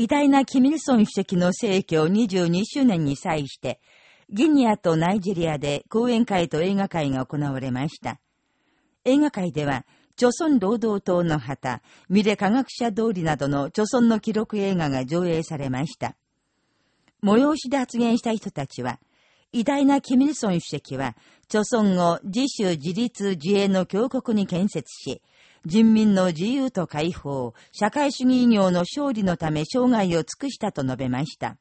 偉大なキミルソン主席の逝去22周年に際して、ギニアとナイジェリアで講演会と映画会が行われました。映画会では、朝鮮労働党の旗、ミレ科学者通りなどの朝鮮の記録映画が上映されました。催しで発言した人たちは、偉大なキミルソン主席は、朝鮮を自主自立自衛の強国に建設し、人民の自由と解放、社会主義医療の勝利のため生涯を尽くしたと述べました。